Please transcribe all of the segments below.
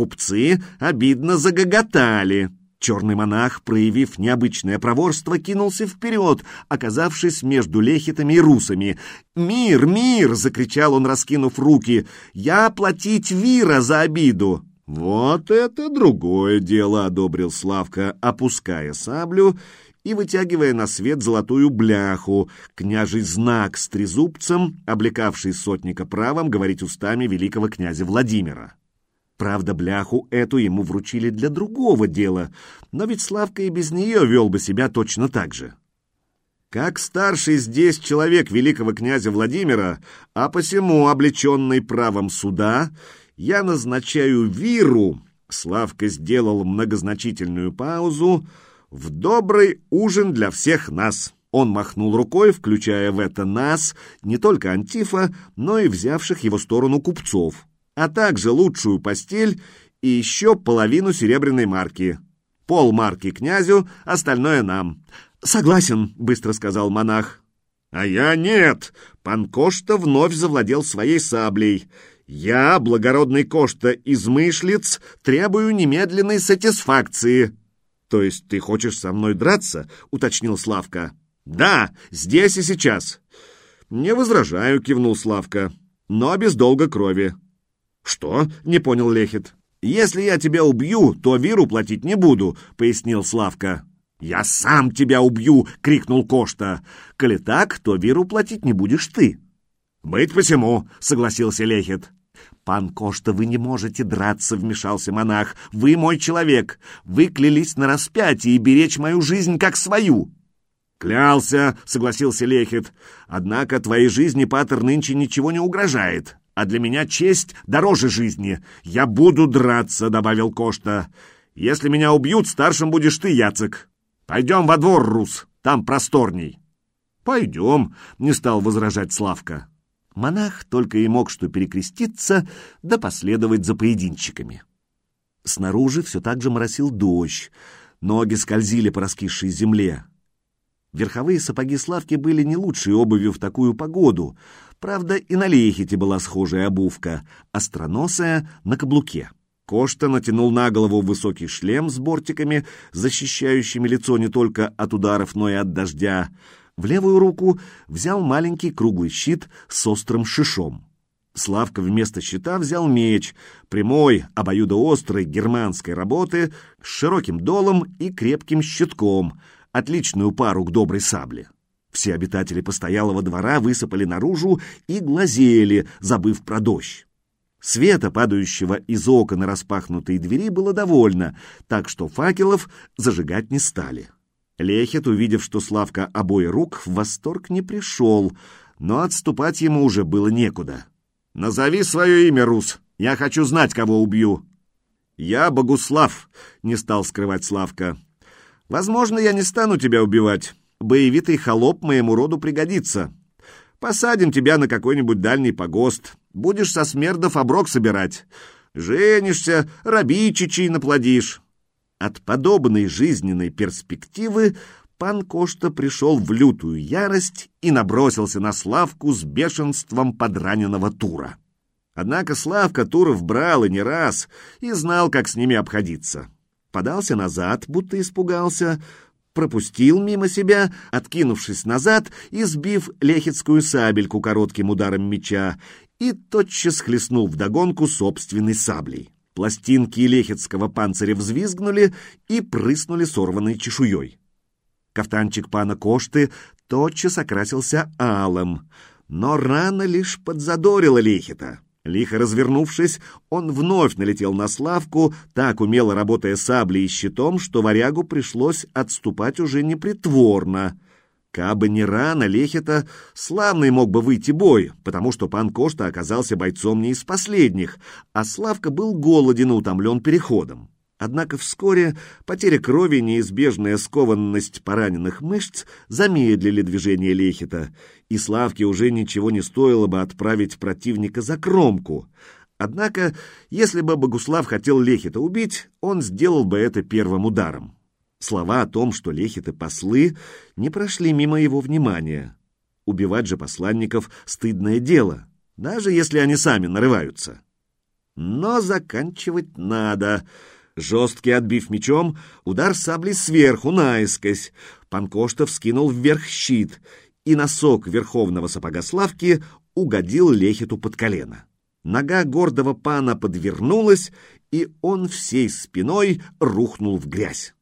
Купцы обидно загоготали. Черный монах, проявив необычное проворство, кинулся вперед, оказавшись между лехитами и русами. «Мир, мир!» — закричал он, раскинув руки. «Я платить вира за обиду!» «Вот это другое дело!» — одобрил Славка, опуская саблю и вытягивая на свет золотую бляху, княжий знак с трезубцем, облекавший сотника правом говорить устами великого князя Владимира. Правда, бляху эту ему вручили для другого дела, но ведь Славка и без нее вел бы себя точно так же. Как старший здесь человек великого князя Владимира, а посему облеченный правом суда, я назначаю Виру, Славка сделал многозначительную паузу, в добрый ужин для всех нас. Он махнул рукой, включая в это нас, не только Антифа, но и взявших его сторону купцов а также лучшую постель и еще половину серебряной марки. Пол марки князю, остальное нам. «Согласен», — быстро сказал монах. «А я нет!» — пан Кошта вновь завладел своей саблей. «Я, благородный Кошта из Мышлиц, требую немедленной сатисфакции». «То есть ты хочешь со мной драться?» — уточнил Славка. «Да, здесь и сейчас». «Не возражаю», — кивнул Славка, — «но без долга крови». «Что?» — не понял Лехит. «Если я тебя убью, то виру платить не буду», — пояснил Славка. «Я сам тебя убью!» — крикнул Кошта. «Коли так, то виру платить не будешь ты». «Быть посему», — согласился Лехит. «Пан Кошта, вы не можете драться», — вмешался монах. «Вы мой человек. Вы клялись на распятие и беречь мою жизнь как свою». «Клялся», — согласился Лехит. «Однако твоей жизни, Патер, нынче ничего не угрожает а для меня честь дороже жизни. Я буду драться», — добавил Кошта. «Если меня убьют, старшим будешь ты, Яцек. Пойдем во двор, Рус, там просторней». «Пойдем», — не стал возражать Славка. Монах только и мог что перекреститься, да последовать за поединчиками. Снаружи все так же моросил дождь, ноги скользили по раскисшей земле. Верховые сапоги Славки были не лучшей обувью в такую погоду — Правда, и на Лейхите была схожая обувка, остроносая на каблуке. Кошта натянул на голову высокий шлем с бортиками, защищающими лицо не только от ударов, но и от дождя. В левую руку взял маленький круглый щит с острым шишом. Славка вместо щита взял меч, прямой, обоюдоострой германской работы, с широким долом и крепким щитком, отличную пару к доброй сабле. Все обитатели постоялого двора высыпали наружу и глазели, забыв про дождь. Света, падающего из окон распахнутой двери, было довольно, так что факелов зажигать не стали. Лехет, увидев, что Славка обои рук, в восторг не пришел, но отступать ему уже было некуда. «Назови свое имя, Рус, я хочу знать, кого убью». «Я Богуслав», — не стал скрывать Славка. «Возможно, я не стану тебя убивать, боевитый холоп моему роду пригодится. Посадим тебя на какой-нибудь дальний погост, будешь со смердов оброк собирать. Женишься, рабичичей наплодишь». От подобной жизненной перспективы пан Кошта пришел в лютую ярость и набросился на Славку с бешенством подраненного Тура. Однако Славка Туров брал и не раз, и знал, как с ними обходиться. Подался назад, будто испугался, пропустил мимо себя, откинувшись назад и сбив лехицкую сабельку коротким ударом меча, и тотчас хлестнул вдогонку собственной саблей. Пластинки лехицкого панциря взвизгнули и прыснули сорванной чешуей. Кафтанчик пана Кошты тотчас окрасился алым, но рана лишь подзадорила Лехита. Лихо развернувшись, он вновь налетел на Славку, так умело работая саблей и щитом, что варягу пришлось отступать уже непритворно. Кабы не рано, Лехета славный мог бы выйти бой, потому что пан Кошта оказался бойцом не из последних, а Славка был голоден и утомлен переходом. Однако вскоре потеря крови и неизбежная скованность пораненных мышц замедлили движение Лехита, и Славке уже ничего не стоило бы отправить противника за кромку. Однако, если бы Богуслав хотел Лехита убить, он сделал бы это первым ударом. Слова о том, что Лехиты послы, не прошли мимо его внимания. Убивать же посланников — стыдное дело, даже если они сами нарываются. Но заканчивать надо. Жесткий отбив мечом, удар сабли сверху наискось. Панкоштов скинул вверх щит, и носок верховного сапога Славки угодил Лехиту под колено. Нога гордого пана подвернулась, и он всей спиной рухнул в грязь.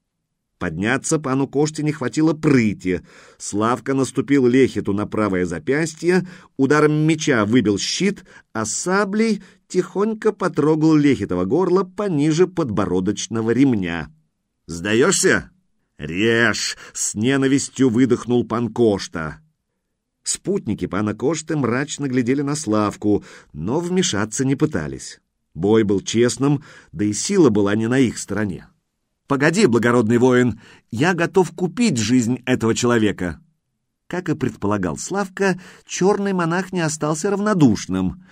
Подняться пану Коште не хватило прыти. Славка наступил Лехиту на правое запястье, ударом меча выбил щит, а саблей тихонько потрогал Лехитова горло пониже подбородочного ремня. «Сдаешься?» «Режь!» — с ненавистью выдохнул пан Кошта. Спутники пана Кошты мрачно глядели на Славку, но вмешаться не пытались. Бой был честным, да и сила была не на их стороне. «Погоди, благородный воин, я готов купить жизнь этого человека!» Как и предполагал Славка, черный монах не остался равнодушным.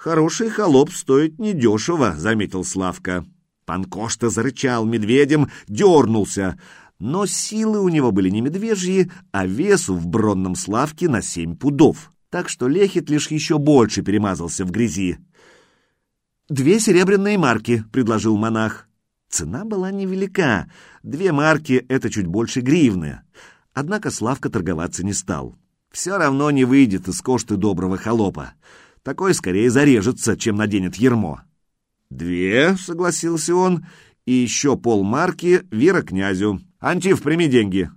«Хороший холоп стоит недешево», — заметил Славка. Пан Кошта зарычал медведем, дернулся, но силы у него были не медвежьи, а весу в бронном Славке на семь пудов, так что Лехит лишь еще больше перемазался в грязи. «Две серебряные марки», — предложил монах. Цена была невелика. Две марки — это чуть больше гривны. Однако Славка торговаться не стал. Все равно не выйдет из кошты доброго холопа. Такой скорее зарежется, чем наденет ермо. «Две», — согласился он, — «и еще полмарки Вера князю. Антиф, прими деньги».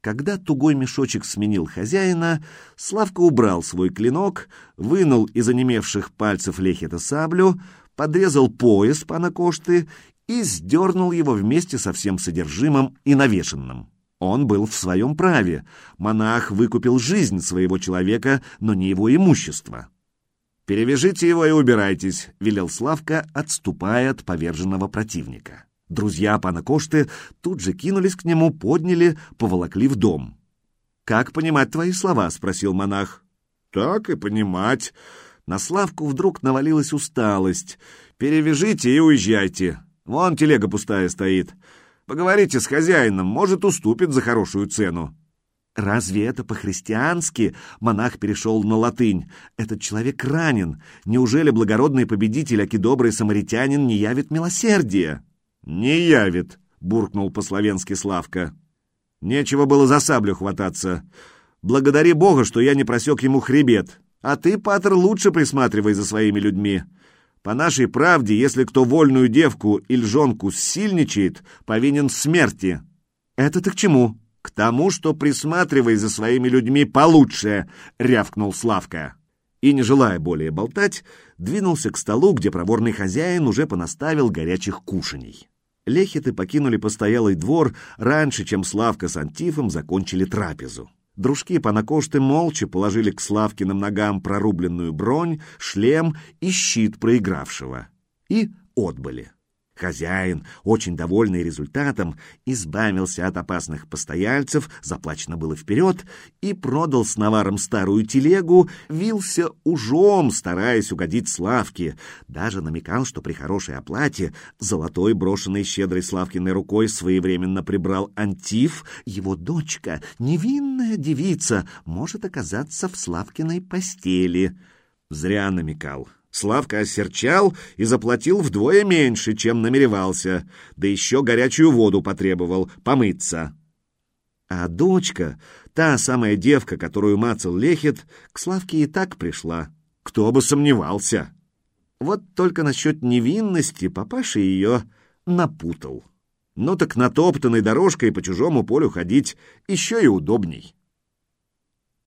Когда тугой мешочек сменил хозяина, Славка убрал свой клинок, вынул из онемевших пальцев лехета саблю, подрезал пояс пана Кошты и сдернул его вместе со всем содержимым и навешенным. Он был в своем праве. Монах выкупил жизнь своего человека, но не его имущество. «Перевяжите его и убирайтесь», — велел Славка, отступая от поверженного противника. Друзья пана Кошты тут же кинулись к нему, подняли, поволокли в дом. «Как понимать твои слова?» — спросил монах. «Так и понимать». На Славку вдруг навалилась усталость. «Перевяжите и уезжайте. Вон телега пустая стоит. Поговорите с хозяином, может, уступит за хорошую цену. Разве это по-христиански? Монах перешел на латынь. Этот человек ранен. Неужели благородный победитель, аки добрый самаритянин, не явит милосердия? Не явит, буркнул по-словенски Славка. Нечего было за саблю хвататься. Благодари Бога, что я не просек ему хребет. А ты, Патер, лучше присматривай за своими людьми. По нашей правде, если кто вольную девку или жонку сильничает, повинен смерти. Это ты к чему? К тому, что присматривай за своими людьми получше, рявкнул Славка. И, не желая более болтать, двинулся к столу, где проворный хозяин уже понаставил горячих кушаний. Лехиты покинули постоялый двор раньше, чем Славка с Антифом закончили трапезу. Дружки Панакошты молча положили к Славкиным ногам прорубленную бронь, шлем и щит проигравшего. И отбыли. Хозяин, очень довольный результатом, избавился от опасных постояльцев, заплачено было вперед, и продал с наваром старую телегу, вился ужом, стараясь угодить Славке. Даже намекал, что при хорошей оплате золотой, брошенный щедрой Славкиной рукой, своевременно прибрал Антиф, его дочка, невинная девица, может оказаться в Славкиной постели. Зря намекал. Славка осерчал и заплатил вдвое меньше, чем намеревался, да еще горячую воду потребовал помыться. А дочка, та самая девка, которую мацал Лехет, к Славке и так пришла. Кто бы сомневался. Вот только насчет невинности папаша ее напутал. Ну так натоптанной дорожкой по чужому полю ходить еще и удобней.